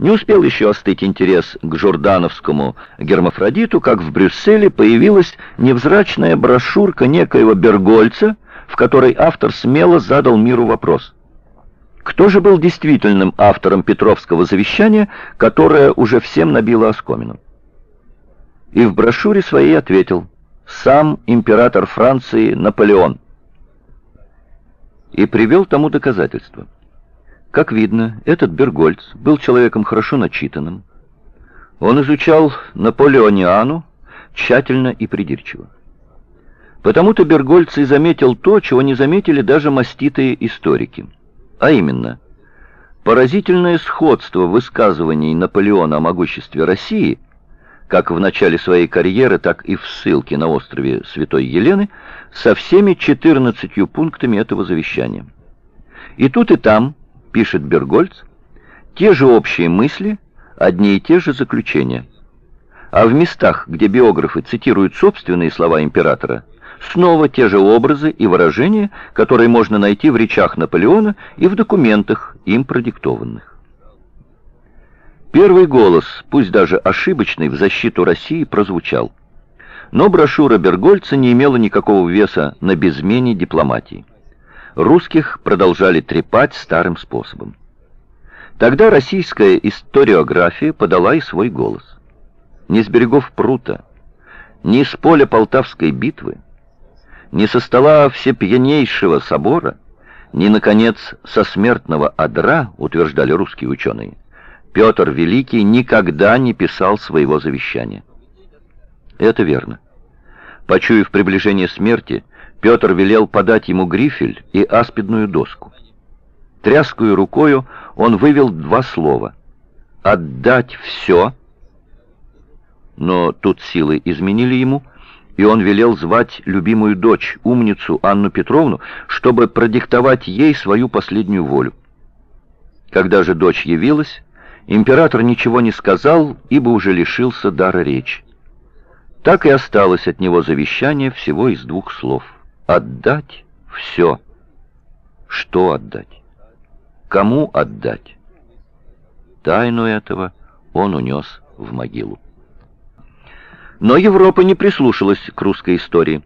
Не успел еще остыть интерес к журдановскому гермафродиту, как в Брюсселе появилась невзрачная брошюрка некоего Бергольца, в которой автор смело задал миру вопрос. Кто же был действительным автором Петровского завещания, которое уже всем набило оскомину? И в брошюре своей ответил «Сам император Франции Наполеон» и привел тому доказательства. Как видно, этот Бергольц был человеком хорошо начитанным. Он изучал Наполеониану тщательно и придирчиво. Потому-то Бергольц и заметил то, чего не заметили даже маститые историки. А именно, поразительное сходство высказываний Наполеона о могуществе России, как в начале своей карьеры, так и в ссылке на острове Святой Елены, со всеми 14 пунктами этого завещания. И тут и там пишет Бергольц, те же общие мысли, одни и те же заключения. А в местах, где биографы цитируют собственные слова императора, снова те же образы и выражения, которые можно найти в речах Наполеона и в документах, им продиктованных. Первый голос, пусть даже ошибочный, в защиту России прозвучал. Но брошюра Бергольца не имела никакого веса на безмене дипломатии русских продолжали трепать старым способом. Тогда российская историография подала и свой голос. Ни с берегов прута, ни с поля Полтавской битвы, ни со стола всепьянейшего собора, ни, наконец, со смертного одра, утверждали русские ученые, Петр Великий никогда не писал своего завещания. Это верно. Почуяв приближение смерти, Петр велел подать ему грифель и аспидную доску. Тряскую рукою он вывел два слова «отдать все», но тут силы изменили ему, и он велел звать любимую дочь, умницу Анну Петровну, чтобы продиктовать ей свою последнюю волю. Когда же дочь явилась, император ничего не сказал, ибо уже лишился дара речи. Так и осталось от него завещание всего из двух слов — Отдать все. Что отдать? Кому отдать? Тайну этого он унес в могилу. Но Европа не прислушалась к русской истории.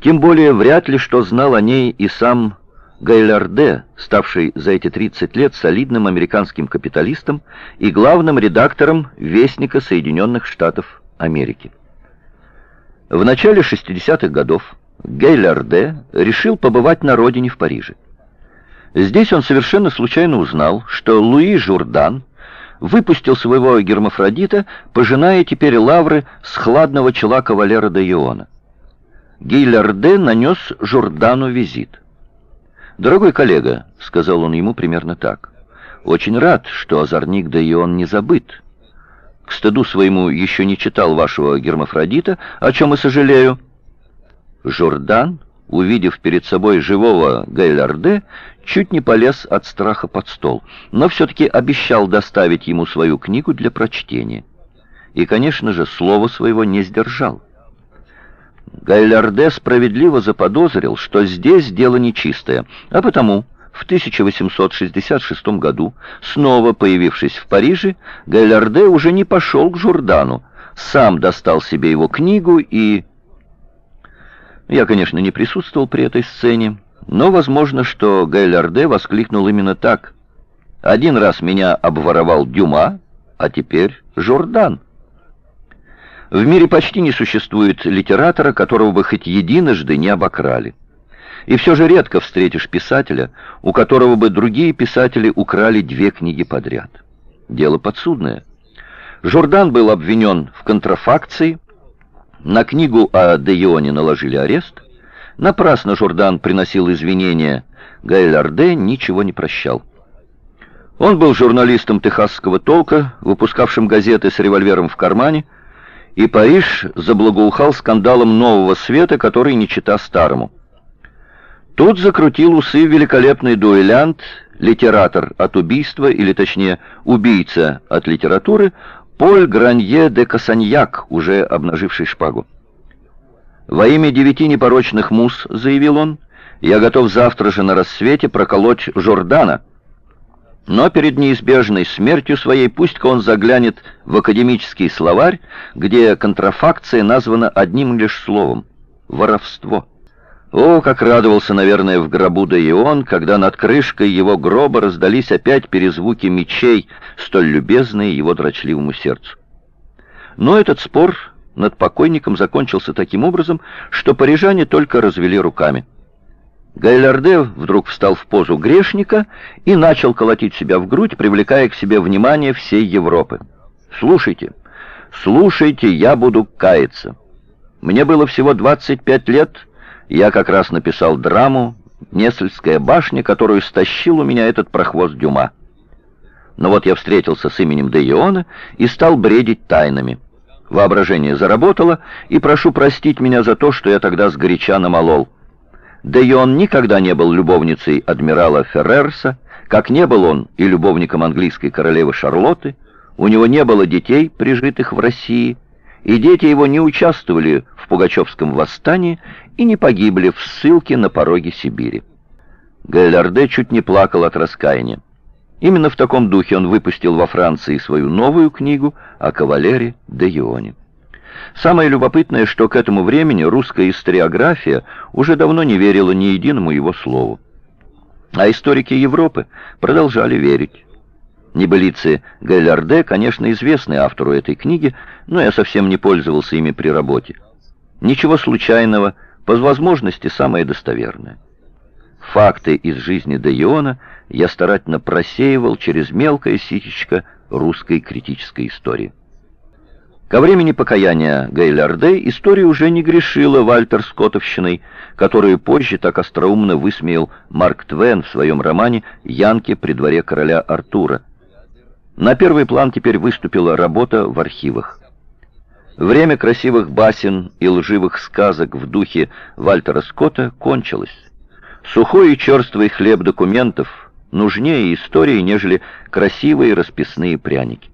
Тем более вряд ли что знал о ней и сам Гайларде, ставший за эти 30 лет солидным американским капиталистом и главным редактором Вестника Соединенных Штатов Америки. В начале 60-х годов Гейлярде решил побывать на родине в Париже. Здесь он совершенно случайно узнал, что Луи Журдан выпустил своего гермафродита, пожиная теперь лавры с хладного чела кавалера де Иона. Гейлярде нанес Журдану визит. «Дорогой коллега», — сказал он ему примерно так, — «очень рад, что озорник де Ион не забыт. К стыду своему еще не читал вашего гермафродита, о чем и сожалею». Журдан, увидев перед собой живого Гайларде, чуть не полез от страха под стол, но все-таки обещал доставить ему свою книгу для прочтения. И, конечно же, слова своего не сдержал. Гайларде справедливо заподозрил, что здесь дело нечистое, а потому в 1866 году, снова появившись в Париже, Гайларде уже не пошел к Журдану, сам достал себе его книгу и я, конечно, не присутствовал при этой сцене, но возможно, что Гайлярде воскликнул именно так. «Один раз меня обворовал Дюма, а теперь Жордан». В мире почти не существует литератора, которого бы хоть единожды не обокрали. И все же редко встретишь писателя, у которого бы другие писатели украли две книги подряд. Дело подсудное. Жордан был обвинен в контрафакции, на книгу о Деионе наложили арест. Напрасно Журдан приносил извинения. Гайларде ничего не прощал. Он был журналистом техасского толка, выпускавшим газеты с револьвером в кармане, и Париж заблагоухал скандалом нового света, который не чита старому. Тут закрутил усы великолепный дуэлянт, литератор от убийства, или точнее убийца от литературы, Поль Гранье де Касаньяк, уже обнаживший шпагу. «Во имя девяти непорочных мус», — заявил он, — «я готов завтра же на рассвете проколоть Жордана». Но перед неизбежной смертью своей пусть-ка он заглянет в академический словарь, где контрафакция названа одним лишь словом — воровство. О, как радовался, наверное, в гробу да и он, когда над крышкой его гроба раздались опять перезвуки мечей, столь любезные его дрочливому сердцу. Но этот спор над покойником закончился таким образом, что парижане только развели руками. Гайлярде вдруг встал в позу грешника и начал колотить себя в грудь, привлекая к себе внимание всей Европы. «Слушайте, слушайте, я буду каяться. Мне было всего 25 лет, я как раз написал драму «Несельская башня», которую стащил у меня этот прохвост Дюма. Но вот я встретился с именем Де Иона и стал бредить тайнами. Воображение заработало, и прошу простить меня за то, что я тогда сгоряча намолол. Да и он никогда не был любовницей адмирала Феррерса, как не был он и любовником английской королевы Шарлотты, у него не было детей, прижитых в России, и дети его не участвовали в Пугачевском восстании и не погибли в ссылке на пороге Сибири. Гайларде чуть не плакал от раскаяния. Именно в таком духе он выпустил во Франции свою новую книгу о кавалере де Ионе. Самое любопытное, что к этому времени русская историография уже давно не верила ни единому его слову. А историки Европы продолжали верить. Небылицы Гайлярде, конечно, известны автору этой книги, но я совсем не пользовался ими при работе. Ничего случайного, по возможности самое достоверное. Факты из жизни Де Иона я старательно просеивал через мелкое ситечко русской критической истории. Ко времени покаяния Гейлярде история уже не грешила Вальтер Скоттовщиной, которую позже так остроумно высмеял Марк Твен в своем романе «Янки при дворе короля Артура». На первый план теперь выступила работа в архивах. Время красивых басен и лживых сказок в духе Вальтера Скотта кончилось. Сухой и черствый хлеб документов нужнее истории, нежели красивые расписные пряники.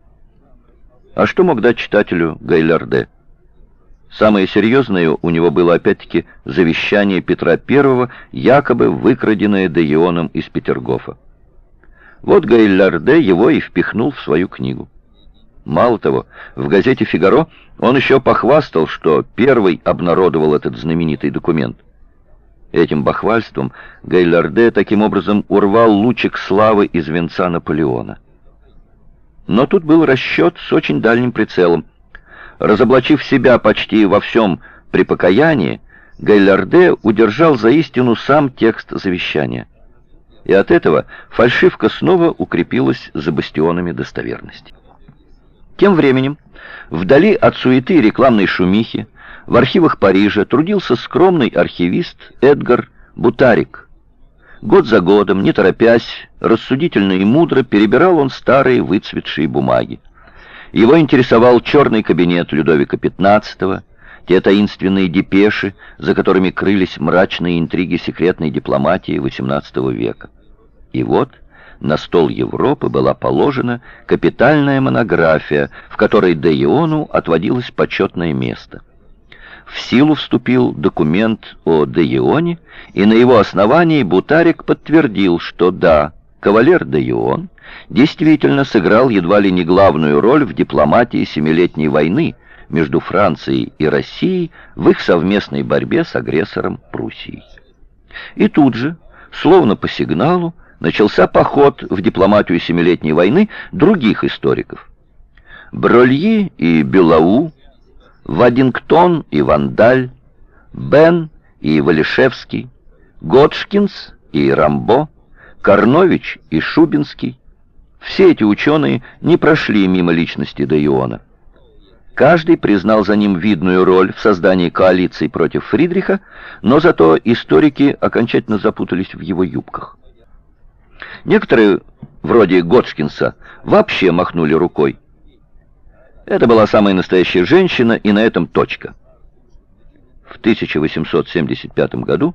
А что мог дать читателю Гайлярде? Самое серьезное у него было опять-таки завещание Петра I, якобы выкраденное Деионом из Петергофа. Вот Гайлярде его и впихнул в свою книгу. Мало того, в газете «Фигаро» он еще похвастал, что первый обнародовал этот знаменитый документ. Этим бахвальством Гейларде таким образом урвал лучик славы из венца Наполеона. Но тут был расчет с очень дальним прицелом. Разоблачив себя почти во всем при покаянии, Гейларде удержал за истину сам текст завещания. И от этого фальшивка снова укрепилась за бастионами достоверности. Тем временем, вдали от суеты и рекламной шумихи, в архивах Парижа трудился скромный архивист Эдгар Бутарик, Год за годом, не торопясь, рассудительно и мудро перебирал он старые выцветшие бумаги. Его интересовал черный кабинет Людовика XV, те таинственные депеши, за которыми крылись мрачные интриги секретной дипломатии XVIII века. И вот на стол Европы была положена капитальная монография, в которой Де Иону отводилось почетное место в силу вступил документ о Де Ионе, и на его основании Бутарик подтвердил, что да, кавалер Де Ион действительно сыграл едва ли не главную роль в дипломатии Семилетней войны между Францией и Россией в их совместной борьбе с агрессором Пруссией. И тут же, словно по сигналу, начался поход в дипломатию Семилетней войны других историков. Брольи и Белау Вадингтон и Вандаль, Бен и Валишевский, Готшкинс и Рамбо, Корнович и Шубинский. Все эти ученые не прошли мимо личности д'Эона. Каждый признал за ним видную роль в создании коалиции против Фридриха, но зато историки окончательно запутались в его юбках. Некоторые, вроде Готшкинса, вообще махнули рукой. Это была самая настоящая женщина, и на этом точка. В 1875 году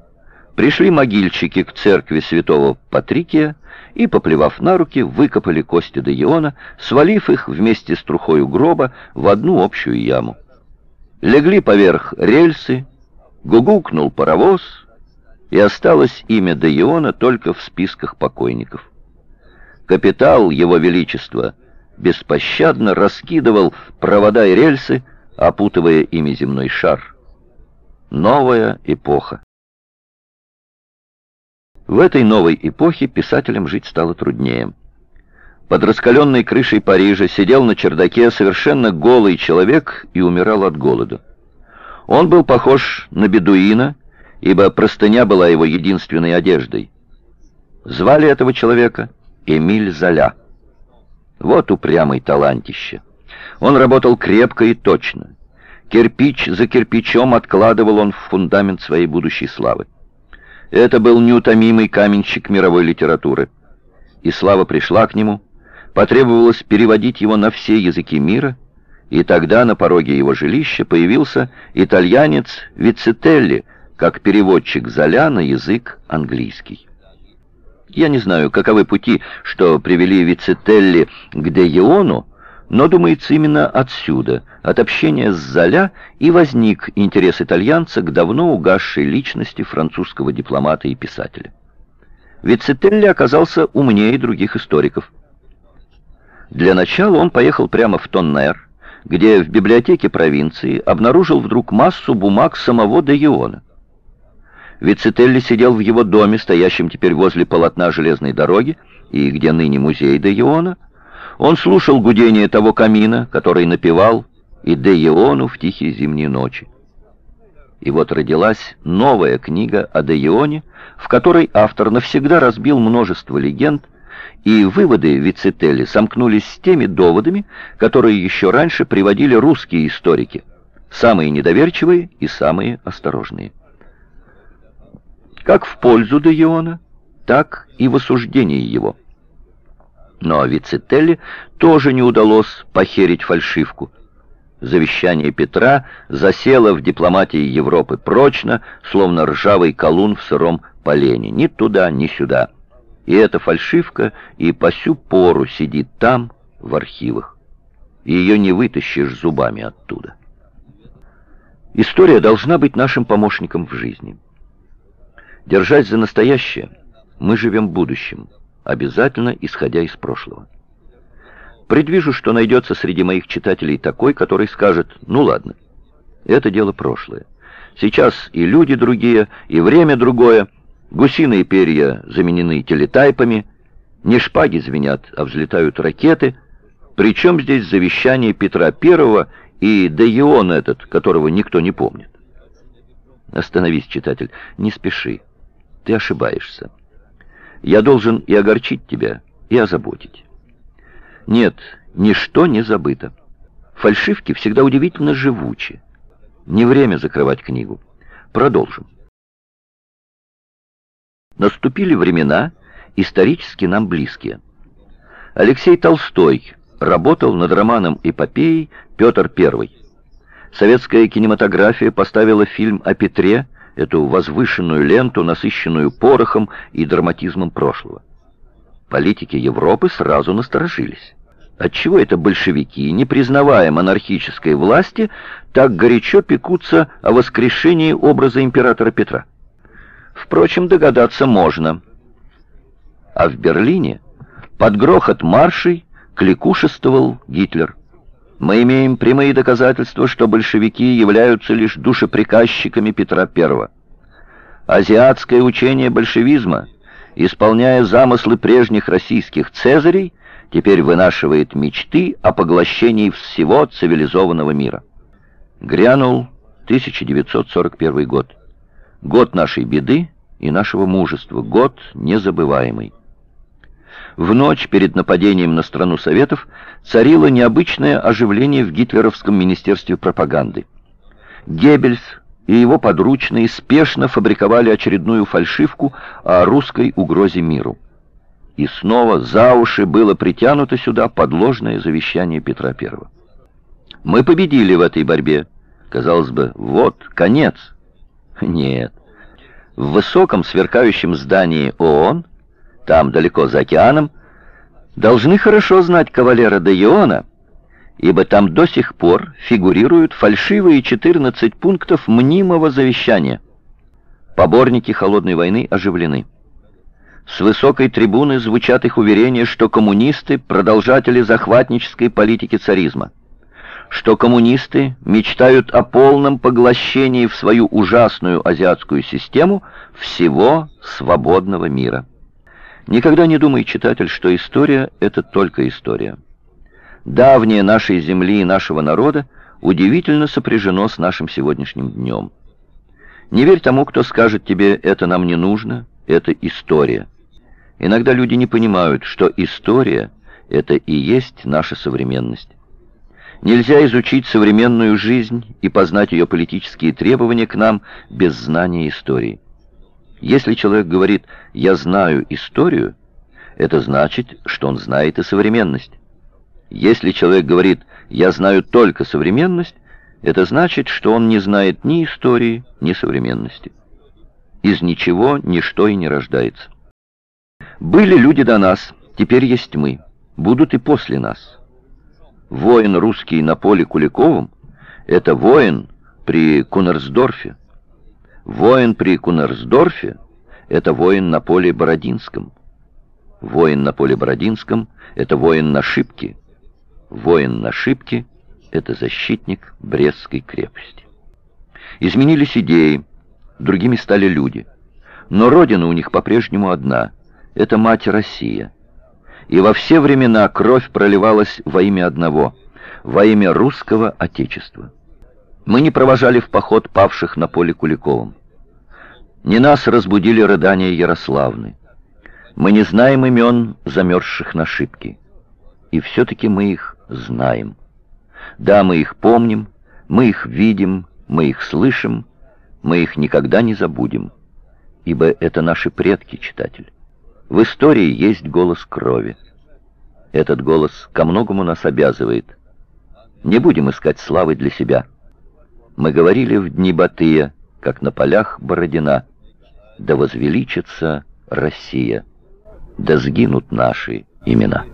пришли могильщики к церкви святого Патрикия и, поплевав на руки, выкопали кости Деиона, свалив их вместе с трухою гроба в одну общую яму. Легли поверх рельсы, гугукнул паровоз, и осталось имя Деиона только в списках покойников. Капитал Его Величества беспощадно раскидывал провода и рельсы, опутывая ими земной шар. Новая эпоха. В этой новой эпохе писателям жить стало труднее. Под раскаленной крышей Парижа сидел на чердаке совершенно голый человек и умирал от голода. Он был похож на бедуина, ибо простыня была его единственной одеждой. Звали этого человека Эмиль Золя. Вот упрямый талантище. Он работал крепко и точно. Кирпич за кирпичом откладывал он в фундамент своей будущей славы. Это был неутомимый каменщик мировой литературы. И слава пришла к нему, потребовалось переводить его на все языки мира, и тогда на пороге его жилища появился итальянец Вицетелли, как переводчик Золя на язык английский. Я не знаю, каковы пути, что привели Вицетелли к Деиону, но, думается, именно отсюда, от общения с Золя, и возник интерес итальянца к давно угасшей личности французского дипломата и писателя. Вицетелли оказался умнее других историков. Для начала он поехал прямо в Тоннер, где в библиотеке провинции обнаружил вдруг массу бумаг самого Деиона. Вицетелли сидел в его доме, стоящем теперь возле полотна железной дороги, и где ныне музей Деиона, он слушал гудение того камина, который напевал и де Иону в тихие зимние ночи. И вот родилась новая книга о де Ионе, в которой автор навсегда разбил множество легенд, и выводы Вицетели сомкнулись с теми доводами, которые еще раньше приводили русские историки, самые недоверчивые и самые осторожные. Как в пользу де Иона, так и в осуждении его. Но Вицетелли тоже не удалось похерить фальшивку. Завещание Петра засело в дипломатии Европы прочно, словно ржавый колун в сыром полене, ни туда, ни сюда. И эта фальшивка и по сю пору сидит там, в архивах. Ее не вытащишь зубами оттуда. История должна быть нашим помощником в жизни. Держась за настоящее, мы живем будущим обязательно исходя из прошлого. Предвижу, что найдется среди моих читателей такой, который скажет, ну ладно, это дело прошлое. Сейчас и люди другие, и время другое, гусиные перья заменены телетайпами, не шпаги звенят, а взлетают ракеты. Причем здесь завещание Петра Первого и Деион этот, которого никто не помнит? Остановись, читатель, не спеши, ты ошибаешься. Я должен и огорчить тебя, и озаботить. Нет, ничто не забыто. Фальшивки всегда удивительно живучи. Не время закрывать книгу. Продолжим. Наступили времена, исторически нам близкие. Алексей Толстой работал над романом эпопеей «Петр I». Советская кинематография поставила фильм о Петре эту возвышенную ленту, насыщенную порохом и драматизмом прошлого. Политики Европы сразу насторожились. Отчего это большевики, не признавая монархической власти, так горячо пекутся о воскрешении образа императора Петра? Впрочем, догадаться можно. А в Берлине под грохот маршей кликушествовал Гитлер. Мы имеем прямые доказательства, что большевики являются лишь душеприказчиками Петра I. Азиатское учение большевизма, исполняя замыслы прежних российских цезарей, теперь вынашивает мечты о поглощении всего цивилизованного мира. Грянул 1941 год. Год нашей беды и нашего мужества, год незабываемый. В ночь перед нападением на страну Советов царило необычное оживление в гитлеровском министерстве пропаганды. Геббельс и его подручные спешно фабриковали очередную фальшивку о русской угрозе миру. И снова за уши было притянуто сюда подложное завещание Петра I. Мы победили в этой борьбе. Казалось бы, вот, конец. Нет. В высоком сверкающем здании ООН там, далеко за океаном, должны хорошо знать кавалера де Иона, ибо там до сих пор фигурируют фальшивые 14 пунктов мнимого завещания. Поборники холодной войны оживлены. С высокой трибуны звучат их уверения, что коммунисты — продолжатели захватнической политики царизма, что коммунисты мечтают о полном поглощении в свою ужасную азиатскую систему всего свободного мира. Никогда не думай, читатель, что история — это только история. Давнее нашей земли и нашего народа удивительно сопряжено с нашим сегодняшним днем. Не верь тому, кто скажет тебе «это нам не нужно», «это история». Иногда люди не понимают, что история — это и есть наша современность. Нельзя изучить современную жизнь и познать ее политические требования к нам без знания истории. Если человек говорит «я знаю историю», это значит, что он знает и современность. Если человек говорит «я знаю только современность», это значит, что он не знает ни истории, ни современности. Из ничего ничто и не рождается. Были люди до нас, теперь есть мы, будут и после нас. Воин русский на поле Куликовом — это воин при Кунерсдорфе. Воин при Кунерсдорфе — это воин на поле Бородинском. Воин на поле Бородинском — это воин на Шибке. Воин на Шибке — это защитник Брестской крепости. Изменились идеи, другими стали люди. Но родина у них по-прежнему одна — это мать Россия. И во все времена кровь проливалась во имя одного, во имя русского Отечества. Мы не провожали в поход павших на поле Куликовым. Не нас разбудили рыдания Ярославны. Мы не знаем имен замерзших на шибке. И все-таки мы их знаем. Да, мы их помним, мы их видим, мы их слышим, мы их никогда не забудем, ибо это наши предки, читатель. В истории есть голос крови. Этот голос ко многому нас обязывает. Не будем искать славы для себя. Мы говорили в дни Батыя, как на полях Бородина, да возвеличится Россия, да сгинут наши имена.